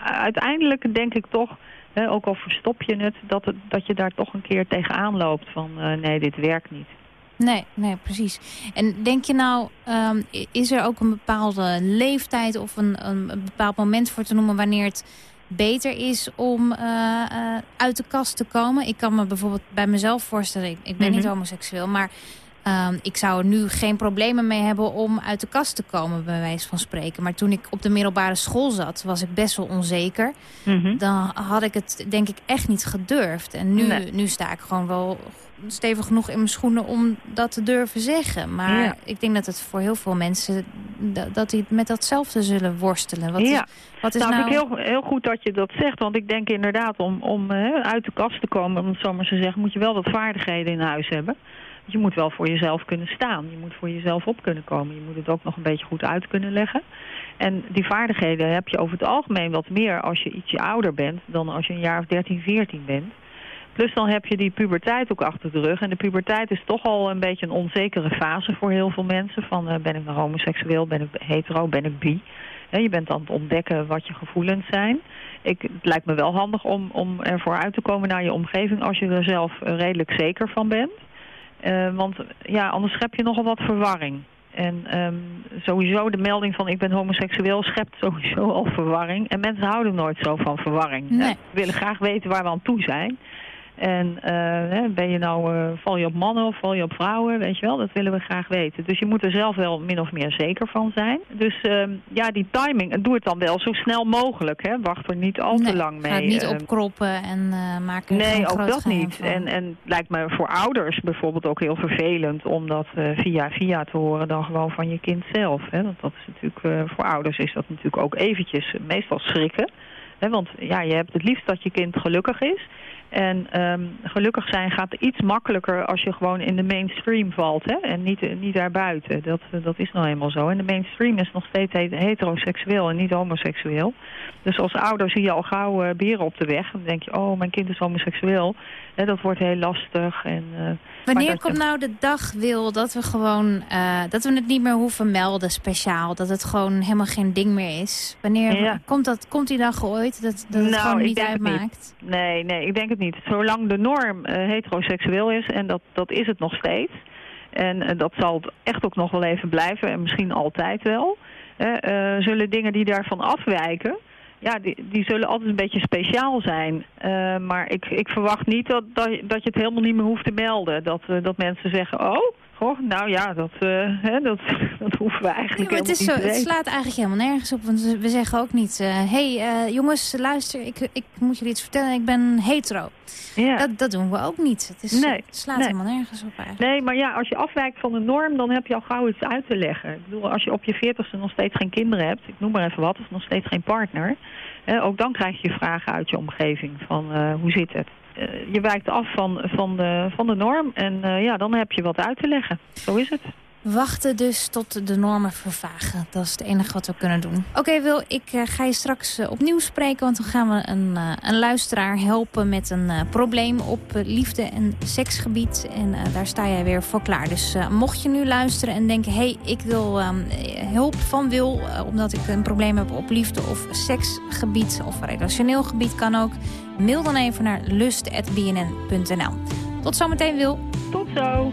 Uiteindelijk denk ik toch, hè, ook al verstop je het, dat, het, dat je daar toch een keer tegenaan loopt van nee, dit werkt niet. Nee, nee, precies. En denk je nou, ehm, is er ook een bepaalde leeftijd of een, een bepaald moment voor te noemen wanneer het beter is om eh, eh, uit de kast te komen? Ik kan me bijvoorbeeld bij mezelf voorstellen, ik, ik ben niet Mhm. homoseksueel, maar Ehm, ik zou er nu geen problemen mee hebben om uit de kast te komen, bij wijze van spreken. Maar toen ik op de middelbare school zat, was ik best wel onzeker. Mhm. Dan had ik het denk ik echt niet gedurfd. En nu, Nee. nu sta ik gewoon wel stevig genoeg in mijn schoenen om dat te durven zeggen. Maar Ja. ik denk dat het voor heel veel mensen, dat, die met datzelfde zullen worstelen. Wat is, ja. wat is nou, nou... vind ik heel, heel goed dat je dat zegt. Want ik denk inderdaad, om, om uit de kast te komen, om het zo maar te zeggen, moet je wel wat vaardigheden in huis hebben. Je moet wel voor jezelf kunnen staan. Je moet voor jezelf op kunnen komen. Je moet het ook nog een beetje goed uit kunnen leggen. En die vaardigheden heb je over het algemeen wat meer als je ietsje ouder bent dan als je een jaar of 13, 14 bent. Plus dan heb je die puberteit ook achter de rug. En de puberteit is toch al een beetje een onzekere fase voor heel veel mensen. Van eh, ben ik nou homoseksueel, ben ik hetero, ben ik bi? Je bent aan het ontdekken wat je gevoelens zijn. Ik, het lijkt me wel handig om, om ervoor uit te komen naar je omgeving als je er zelf eh, redelijk zeker van bent. Eh, want ja, anders schep je nogal wat verwarring. En ehm, sowieso de melding van ik ben homoseksueel schept sowieso al verwarring. En mensen houden nooit zo van verwarring. Nee. Ze willen graag weten waar we aan toe zijn. En eh, ben je nou, eh, val je op mannen of val je op vrouwen, weet je wel, dat willen we graag weten. Dus je moet er zelf wel min of meer zeker van zijn. Dus ehm, ja, die timing, en doe het dan wel zo snel mogelijk, hè. Wacht er niet al te Nee, lang mee. Ga het niet ehm. opkroppen en eh maken er Nee, ook dat niet. van. En, en het lijkt me voor ouders bijvoorbeeld ook heel vervelend om dat eh, via via te horen dan gewoon van je kind zelf. Hè? Want dat is natuurlijk, eh, voor ouders is dat natuurlijk ook eventjes eh, meestal schrikken. Hè? Want ja, je hebt het liefst dat je kind gelukkig is. En ehm, gelukkig zijn gaat iets makkelijker als je gewoon in de mainstream valt. Hè? En niet, eh, niet daarbuiten. Dat, eh, dat is nou eenmaal zo. En de mainstream is nog steeds he- heteroseksueel en niet homoseksueel. Dus als ouder zie je al gauw eh, beren op de weg. Dan denk je, oh, mijn kind is homoseksueel. Hè, dat wordt heel lastig. En, Wanneer komt nou de dag, Wil, dat we gewoon dat we het niet meer hoeven melden speciaal? Dat het gewoon helemaal geen ding meer is? Wanneer Ja. komt, dat, komt die dag ooit? Dat, dat het Nou, gewoon niet uitmaakt? Nee, nee, ik denk het niet. Zolang de norm eh, heteroseksueel is, en dat, dat is het nog steeds. En eh, dat zal echt ook nog wel even blijven, en misschien altijd wel. eh, zullen dingen die daarvan afwijken, ja, die, die zullen altijd een beetje speciaal zijn. Eh, maar ik, ik verwacht niet dat, dat, je- dat je het helemaal niet meer hoeft te melden. Dat, eh, dat mensen zeggen, oh, goh, nou ja, dat, eh, hè, dat, dat hoeven we eigenlijk Nee, maar het, is zo, niet het te weten. slaat eigenlijk helemaal nergens op. Want we- zeggen ook niet... Hé hey, jongens, luister, ik, ik moet jullie iets vertellen. Ik ben hetero. Ja. Dat, dat doen we ook niet. Het, is, Nee, het slaat nee. helemaal nergens op eigenlijk. Nee, maar ja, als je afwijkt van de norm, dan heb je al gauw iets uit te leggen. Ik bedoel, als je op je veertigste nog steeds geen kinderen hebt, ik noem maar even wat, of nog steeds geen partner, eh, ook dan krijg je vragen uit je omgeving van eh, hoe zit het. Eh, je wijkt af van, van, de, van de norm en eh, ja, dan heb je wat uit te leggen. Zo is het. Wachten dus tot de normen vervagen. Dat is het enige wat we kunnen doen. Oké Wil, ik eh, ga je straks eh, opnieuw spreken. Want dan gaan we een, eh, een luisteraar helpen met een probleem op liefde- en seksgebied. En daar sta jij weer voor klaar. Dus mocht je nu luisteren en denken... hé, hey, ik wil ehm, hulp van Wil... omdat ik een probleem heb op liefde- of seksgebied... of relationeel gebied kan ook... mail dan even naar lust.bnn.nl. Tot zometeen Wil. Tot zo.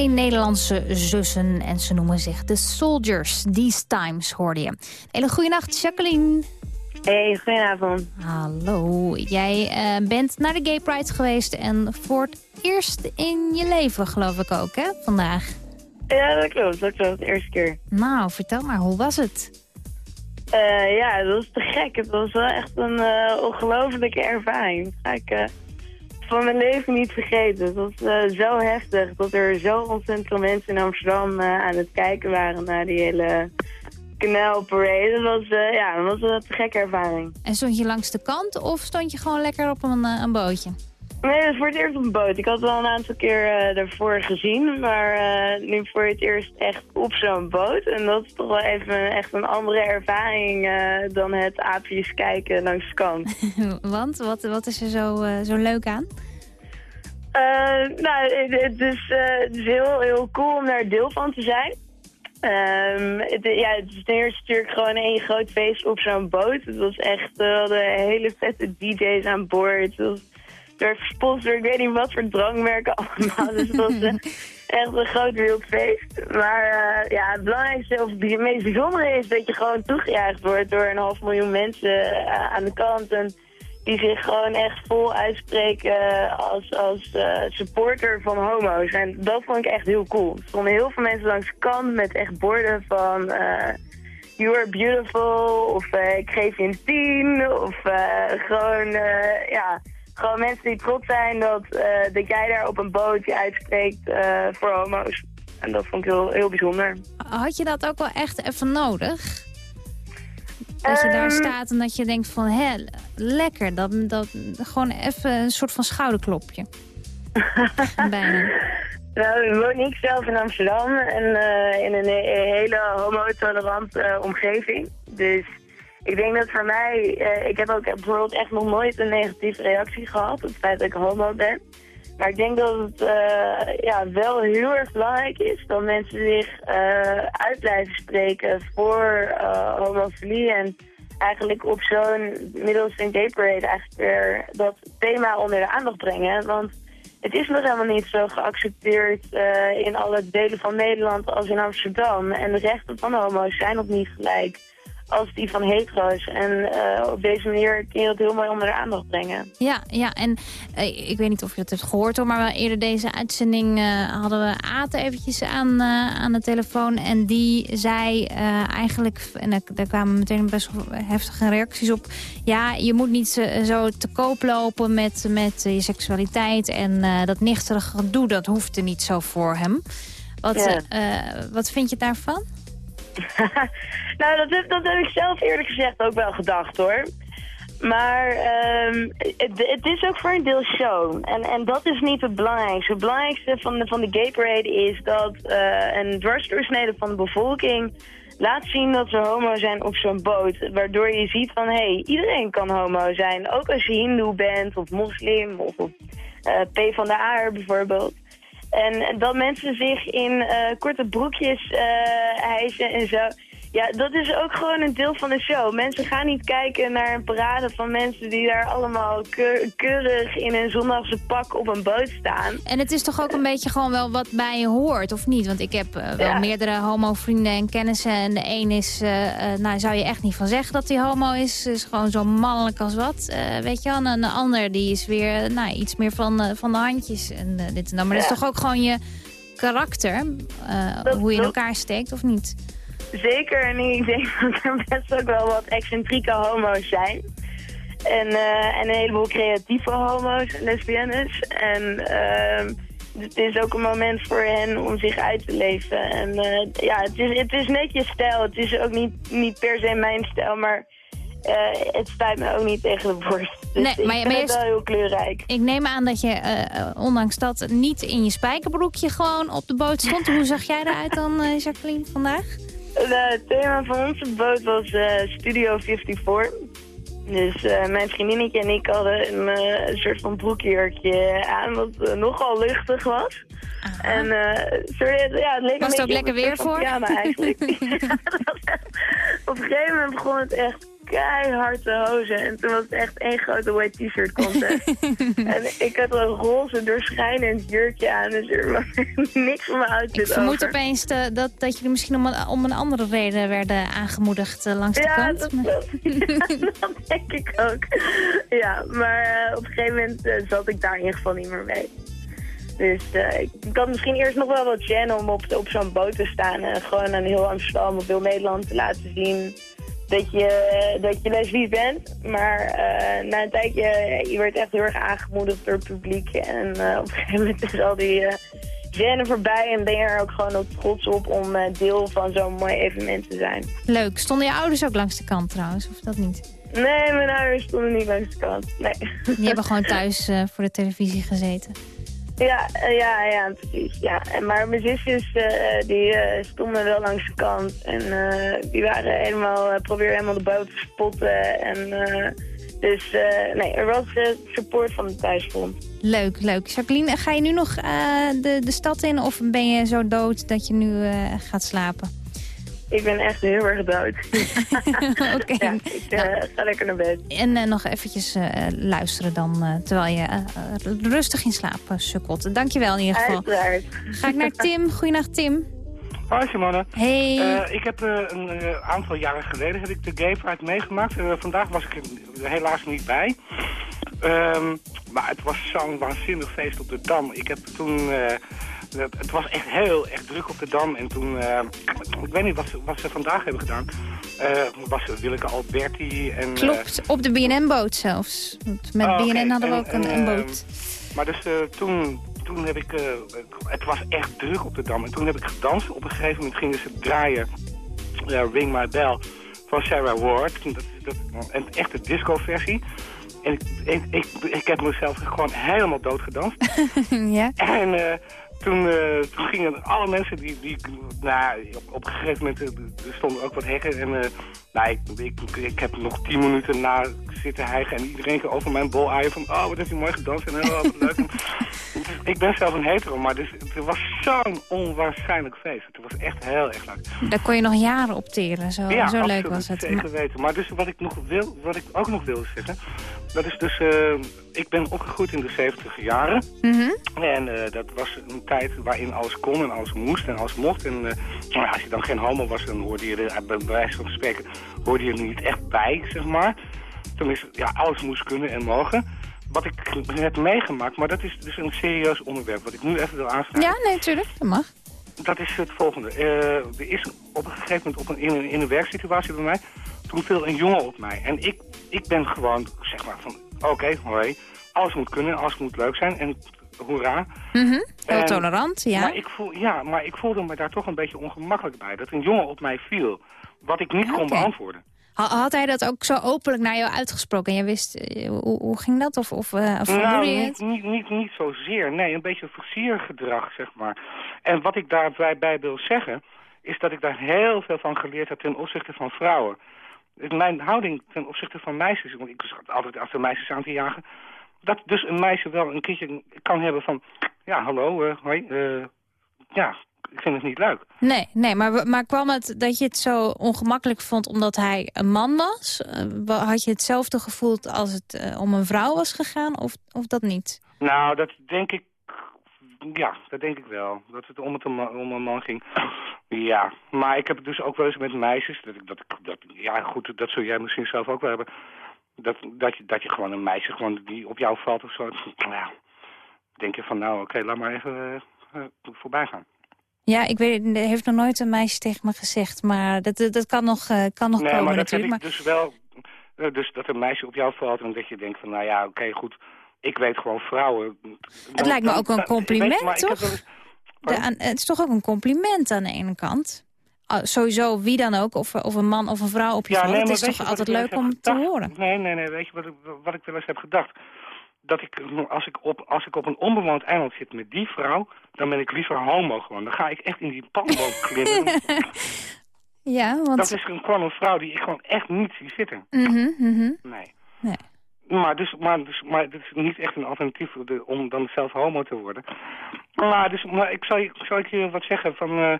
Twee Nederlandse zussen en ze noemen zich de Soldiers. These Times hoorde je. Hele goede nacht, Jacqueline. Hey, goedenavond. Hallo. Jij eh, bent naar de Gay Pride geweest en voor het eerst in je leven geloof ik ook, hè, vandaag. Ja, dat klopt. Dat klopt. De eerste keer. Nou, vertel maar, hoe was het? Eh, ja, dat was te gek. Het was wel echt een eh, ongelofelijke ervaring. Ga ik van mijn leven niet vergeten. Het was eh, zo heftig dat er zo ontzettend veel mensen in Amsterdam eh, aan het kijken waren naar die hele kanaalparade. Dat was, eh, ja, dat was een gekke ervaring. En stond je langs de kant of stond je gewoon lekker op een, een bootje? Nee, dat is voor het eerst op een boot. Ik had het wel een aantal keer eh, daarvoor gezien, maar eh, nu voor het eerst echt op zo'n boot. En dat is toch wel even echt een andere ervaring eh, dan het aapjes kijken langs de kant. Want, wat, wat is er zo, zo leuk aan? Nou, het, het is, het is heel, heel cool om daar deel van te zijn. Ehm, het, ja, het is ten eerste natuurlijk gewoon één groot feest op zo'n boot. Het was echt, we hadden hele vette DJ's aan boord. Het was, door ik weet niet wat voor drankmerken allemaal. Dus het was eh, echt een groot wild feest. Maar eh, ja, het belangrijkste of het meest bijzondere is dat je gewoon toegejuicht wordt door een half miljoen mensen eh, aan de kant. En die zich gewoon echt vol uitspreken als, als eh, supporter van homo's. En dat vond ik echt heel cool. Er stonden heel veel mensen langs de kant met echt borden van... eh, You are beautiful, of eh, ik geef je een tien, of eh, gewoon, eh, ja, gewoon mensen die trots zijn dat, eh, dat jij daar op een boot je uitspreekt eh, voor homo's. En dat vond ik heel, heel bijzonder. Had je dat ook wel echt even nodig? Dat je daar Ehm. staat en dat je denkt van, hé, lekker. Dat, dat, gewoon even een soort van schouderklopje. Bijna. Nou, woon ik zelf in Amsterdam en eh, in een he- hele homotolerante omgeving. Dus ik denk dat voor mij, eh, ik heb ook bijvoorbeeld echt nog nooit een negatieve reactie gehad op het feit dat ik homo ben. Maar ik denk dat het eh, ja, wel heel erg belangrijk is dat mensen zich eh, uit blijven spreken voor homofilie. En eigenlijk op zo'n middels een gay parade eigenlijk weer dat thema onder de aandacht brengen. Want het is nog helemaal niet zo geaccepteerd in alle delen van Nederland als in Amsterdam. En de rechten van homo's zijn nog niet gelijk als die van hetero's. En eh, op deze manier kun je dat heel mooi onder de aandacht brengen. Ja, ja, en eh, ik weet niet of je dat hebt gehoord hoor, maar wel eerder deze uitzending eh, hadden we Aad eventjes aan, aan de telefoon. En die zei eigenlijk, en daar, kwamen meteen best wel heftige reacties op. Ja, je moet niet zo, te koop lopen met, met je seksualiteit en dat nichterige gedoe, dat hoeft er niet zo voor hem. Wat, Ja. wat vind je daarvan? nou, dat heb, dat heb ik zelf eerlijk gezegd ook wel gedacht hoor. Maar ehm, het, is ook voor een deel show. En, en dat is niet het belangrijkste. Het belangrijkste van de, van de gay parade is dat eh, een dwarsdoorsnede van de bevolking laat zien dat ze homo zijn op zo'n boot. Waardoor je ziet van, hé, hey, iedereen kan homo zijn. Ook als je hindoe bent of moslim of, eh, P van de A bijvoorbeeld. En dat mensen zich in eh, korte broekjes eh hijsen en zo. Ja, dat is ook gewoon een deel van de show. Mensen gaan niet kijken naar een parade van mensen die daar allemaal keur- keurig in een zondagse pak op een boot staan. En het is toch ook een beetje gewoon wel wat bij je hoort, of niet? Want ik heb eh, wel Ja. meerdere homo-vrienden en kennissen. En de een is, eh, nou zou je echt niet van zeggen dat hij homo is. Is gewoon zo mannelijk als wat, weet je wel. En de ander die is weer, nou, iets meer van, van de handjes en dit en dat. Maar dat is toch ook gewoon je karakter, hoe je in elkaar steekt, of niet? Zeker, en ik denk dat er best ook wel wat excentrieke homo's zijn. En, eh, en een heleboel creatieve homo's en lesbiennes. En ehm, het is ook een moment voor hen om zich uit te leven. En eh, ja, het is, het is net je stijl. Het is ook niet, niet per se mijn stijl, maar eh, het spijt me ook niet tegen de borst. Dus Nee, ik maar het je- wel heel kleurrijk. Ik neem aan dat je, ondanks dat, niet in je spijkerbroekje gewoon op de boot stond. Hoe zag jij eruit dan, Jacqueline, vandaag? Het thema van onze boot was eh, Studio 54. Dus eh, mijn vriendinnetje en ik hadden een, eh, soort van broekjurkje aan, wat nogal luchtig was. En eh, sorry, ja, het leek Was het ook lekker weer voor? eigenlijk. Ja, was echt- op een gegeven moment begon het echt keiharde hozen. En toen was het echt één grote white t-shirt contest. en ik had een roze doorschijnend jurkje aan. Dus er was niks van mijn outfit Ik vermoed over. opeens te- dat, dat jullie misschien om een, om een andere reden werden aangemoedigd eh, langs de Ja, kant. dat, Maar- dat, dat denk ik ook. Ja, maar eh, op een gegeven moment eh, zat ik daar in ieder geval niet meer mee. Dus eh, ik ik had misschien eerst nog wel wat gen om op, op zo'n boot te staan... en gewoon aan heel Amsterdam of heel Nederland te laten zien... dat je, dat je lesbisch bent. Maar eh, na een tijdje, je werd echt heel erg aangemoedigd door het publiek. En eh, op een gegeven moment is al die... Gêne voorbij en ben je er ook gewoon ook trots op om deel van zo'n mooi evenement te zijn. Leuk. Stonden je ouders ook langs de kant trouwens, of dat niet? Nee, mijn ouders stonden niet langs de kant. Nee. Die hebben gewoon thuis voor de televisie gezeten. Ja, eh, ja, ja, precies. Ja. En, maar mijn zusjes, eh, die eh, stonden wel langs de kant. En die waren helemaal, probeerden helemaal de boot te spotten. En, dus nee, er was support van de thuisfront. Leuk, leuk. Jacqueline, ga je nu nog de, de stad in of ben je zo dood dat je nu gaat slapen? Ik ben echt heel erg dood. Oké. Ja, ik eh, ga lekker naar bed. En eh, nog eventjes eh, luisteren dan, eh, terwijl je rustig in slaap uh, sukkelt. Dankjewel in ieder geval. Uiteraard. Ga ik naar Tim. Goeienacht, Tim. Hoi Simone. Hey. Eh, ik heb eh, een eh, aantal jaren geleden heb ik de Gay Pride meegemaakt. Vandaag was ik er helaas niet bij. Ehm, maar het was zo'n waanzinnig feest op de Dam. Ik heb toen... het, het was echt heel erg druk op de Dam. En toen... eh, ik weet niet wat, ze- wat ze vandaag hebben gedaan. Eh was Willeke Alberti en... eh, Klopt, op de BNN-boot zelfs. Want Met Oh, oké. BNN hadden we En- ook een, en, een eh, boot. Maar dus toen, toen heb ik... het was echt druk op de Dam. En toen heb ik gedanst. Op een gegeven moment gingen ze draaien... Ring My Bell van Sarah Ward. Dat, dat, een echte disco-versie. En ik, ik, ik, ik heb mezelf gewoon helemaal doodgedanst. ja? En toen, eh, toen gingen alle mensen die... die nou, op, een gegeven moment eh, er stonden ook wat hekken. En eh, nou, ik, ik, ik heb nog tien minuten na zitten hijgen. En iedereen ging over mijn bol aaien van... Oh, wat heb je mooi gedanst. En oh, wat leuk. Ik ben zelf een hetero, maar dus, het was zo'n onwaarschijnlijk feest. Het was echt heel erg leuk. Daar kon je nog jaren op teren. Zo, Ja, zo leuk was het. zeker weten. Maar dus wat ik, nog wil, wat ik ook nog wil zeggen... dat is dus... eh, ik ben opgegroeid in de 70 jaren. Mhm. En eh, dat was een tijd waarin alles kon en alles moest en alles mocht. En eh, nou ja, als je dan geen homo was, dan hoorde je er, bij wijze van spreken, hoorde je er niet echt bij, zeg maar. Tenminste, ja, alles moest kunnen en mogen. Wat ik heb meegemaakt, maar dat is dus een serieus onderwerp, wat ik nu even wil aansnijden. Ja, nee, tuurlijk. Dat mag. Dat is het volgende. Eh, er is op een gegeven moment op een, in, een, in een werksituatie bij mij, toen viel een jongen op mij. En ik, ik ben gewoon, zeg maar, van, oké, hoi, alles moet kunnen, alles moet leuk zijn en hoera. Mhm. Heel En- tolerant, ja. Maar ik voel, ja, maar ik voelde me daar toch een beetje ongemakkelijk bij. Dat een jongen op mij viel, wat ik niet kon beantwoorden. Ha- Had hij dat ook zo openlijk naar jou uitgesproken? En je wist, eh, hoe, hoe ging dat? Of, of, eh, of nou, niet, het? niet, niet, niet zozeer. Nee, een beetje versiergedrag, zeg maar. En wat ik daarbij bij wil zeggen, is dat ik daar heel veel van geleerd heb ten opzichte van vrouwen. Mijn houding ten opzichte van meisjes, want ik zat altijd achter meisjes aan te jagen, dat dus een meisje wel een keertje kan hebben van, ja, hallo, eh, hoi, eh, ja, ik vind het niet leuk. Nee, nee maar, maar kwam het dat je het zo ongemakkelijk vond omdat hij een man was? Eh, had je hetzelfde gevoeld als het eh, om een vrouw was gegaan of, of dat niet? Nou, dat denk ik... Ja, dat denk ik wel. Dat het om, het om een man ging. Ja, maar ik heb het dus ook wel eens met meisjes. Dat ik, dat, dat, ja, goed, dat zul jij misschien zelf ook wel hebben. Dat, dat, je, dat je gewoon een meisje gewoon die op jou valt of zo. Nou ja, denk je van nou, oké, laat maar even eh, voorbij gaan. Ja, ik weet, het heeft nog nooit een meisje tegen me gezegd, maar dat, dat kan nog, eh, kan nog nee, komen maar dat heb natuurlijk. ik dus wel... eh, Dus dat een meisje op jou valt en dat je denkt van nou ja, oké, goed. Ik weet gewoon vrouwen. Het lijkt me ook een compliment, toch? wel eens- De- aan- het is toch ook een compliment aan de ene kant? Ah, sowieso wie dan ook, of, of een man of een vrouw op je valt. nee, het is toch altijd leuk om te horen. Nee, nee, nee. Weet je wat ik, wat ik wel eens heb gedacht? Dat ik, als ik, op, als ik op een onbewoond eiland zit met die vrouw... dan ben ik liever homo gewoon. Dan ga ik echt in die palmboom klimmen. Ja, want... Dat is een- gewoon een vrouw die ik gewoon echt niet zie zitten. Mhm, mhm. Nee. Nee. Maar, dus, maar, dus, maar het is niet echt een alternatief om dan zelf homo te worden. Maar, dus, maar ik zal, je- zal ik je wat zeggen van... eh,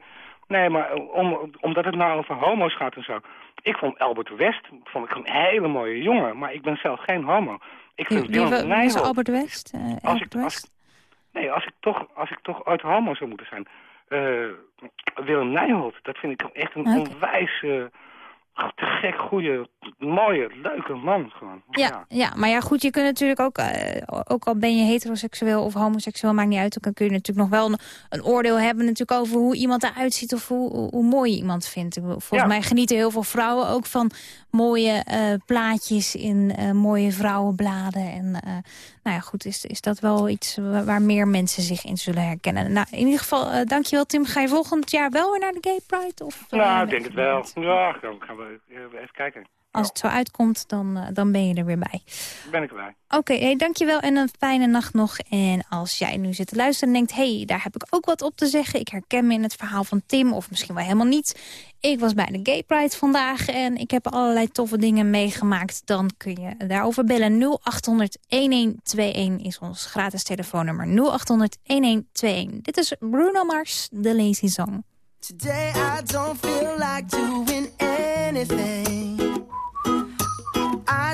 Nee, maar om, omdat het nou over homo's gaat en zo. Ik vond Albert West vond ik een hele mooie jongen, maar ik ben zelf geen homo. Ik vind Wie, Willem wie was Nijholt- Albert West? Eh, Als Albert ik, West? nee, als ik, toch, als ik toch ooit homo zou moeten zijn. eh, Willem Nijholt, dat vind ik echt een Oké. onwijs eh, te gek, goede, mooie, leuke man gewoon. Ja, ja, maar ja, goed, je kunt natuurlijk ook, eh, ook al ben je heteroseksueel of homoseksueel, maakt niet uit, dan kun je natuurlijk nog wel een, een oordeel hebben natuurlijk over hoe iemand eruit ziet of hoe, hoe, mooi je iemand vindt. Volgens Ja. mij genieten heel veel vrouwen ook van mooie eh, plaatjes in eh, mooie vrouwenbladen. En eh, nou ja, goed, is, is dat wel iets waar, meer mensen zich in zullen herkennen. Nou, in ieder geval, dankjewel Tim. Ga je volgend jaar wel weer naar de Gay Pride? Of, Nou, ik denk het wel. Ja, dan gaan we even kijken. Als het zo uitkomt, dan, eh, dan ben je er weer bij. Ben ik erbij. Oké, hey, dankjewel en een fijne nacht nog. En als jij nu zit te luisteren en denkt... hé, hey, daar heb ik ook wat op te zeggen. Ik herken me in het verhaal van Tim, of misschien wel helemaal niet. Ik was bij de Gay Pride vandaag en ik heb allerlei toffe dingen meegemaakt. Dan kun je daarover bellen. 0800-1121 is ons gratis telefoonnummer. 0800-1121. Dit is Bruno Mars, The Lazy Song. Today I don't feel like doing anything.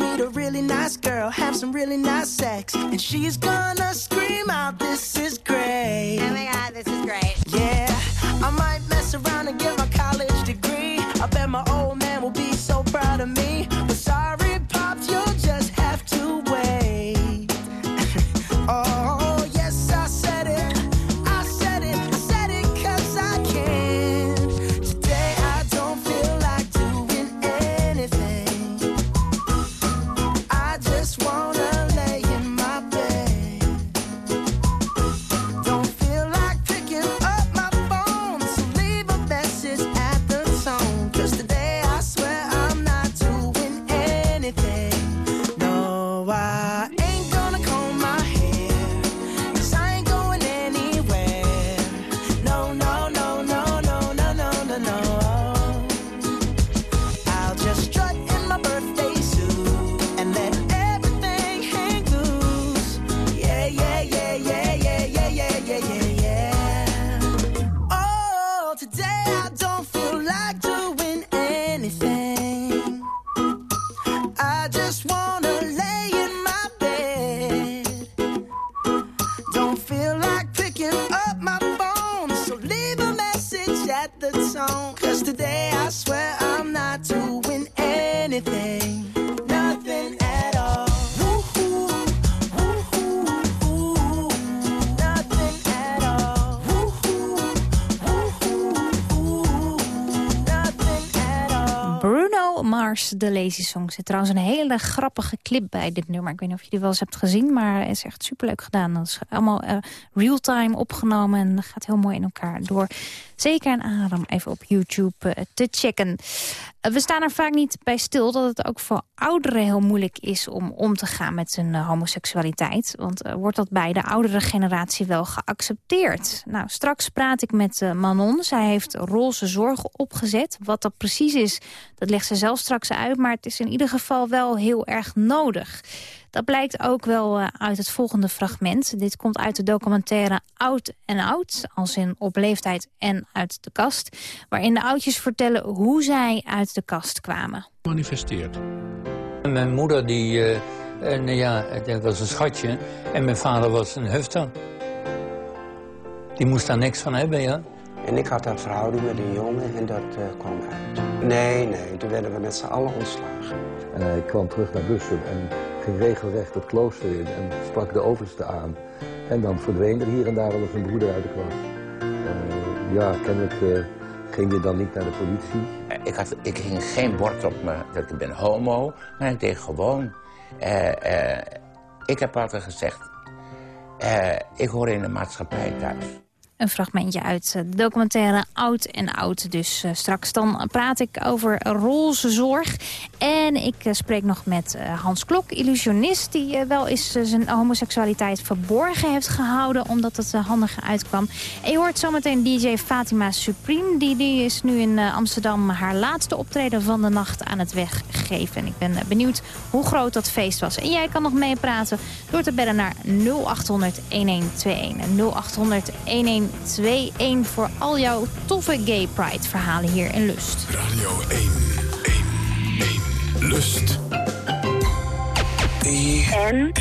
meet a really nice girl, have some really nice sex, and she's gonna scream out, "This is great!" Song. Zit trouwens een hele grappige clip bij dit nummer. Ik weet niet of je die wel eens hebt gezien, maar het is echt superleuk gedaan. Dat is allemaal eh, real-time opgenomen en gaat heel mooi in elkaar door. Zeker een om even op YouTube eh, te checken. Eh, we staan er vaak niet bij stil dat het ook voor ouderen heel moeilijk is om om te gaan met hun eh, homoseksualiteit. Want eh, wordt dat bij de oudere generatie wel geaccepteerd? Nou, straks praat ik met eh, Manon. Zij heeft roze zorgen opgezet. Wat dat precies is, dat legt ze zelf straks uit, maar het is in ieder geval wel heel erg nodig. Dat blijkt ook wel eh, uit het volgende fragment. Dit komt uit de documentaire Oud en Oud, als in op leeftijd en uit de kast. Waarin de oudjes vertellen hoe zij uit de kast kwamen. Manifesteert. En Mijn moeder die, eh, eh, nou ja, dat was een schatje. En mijn vader was een hufter. Die moest daar niks van hebben, ja. En ik had dat verhouding met een jongen en dat eh, kwam uit. Nee, nee, toen werden we met z'n allen ontslagen. En ik kwam terug naar Bussum en ging regelrecht het klooster in en sprak de overste aan. En dan verdween er hier en daar wel eens een broeder uit de klas. Eh, ja, kennelijk eh, ging je dan niet naar de politie. Ik, had, ik hing geen bord op me dat ik ben homo, maar ik deed gewoon. eh, eh, ik heb altijd gezegd, eh, ik hoor in de maatschappij thuis. Een fragmentje uit eh, de documentaire Oud en Oud. Dus eh, straks dan praat ik over roze zorg. En ik eh, spreek nog met Hans Klok, illusionist... die wel eens zijn homoseksualiteit verborgen heeft gehouden... omdat het handiger uitkwam. En je hoort zometeen DJ Fatima Supreme. Die, die is nu in Amsterdam haar laatste optreden van de nacht aan het weggeven. En ik ben benieuwd hoe groot dat feest was. En jij kan nog meepraten door te bellen naar 0800 1121. 0800 1121 voor al jouw toffe gay pride verhalen hier in Lust. Radio 1, 1, 1. Lust. En?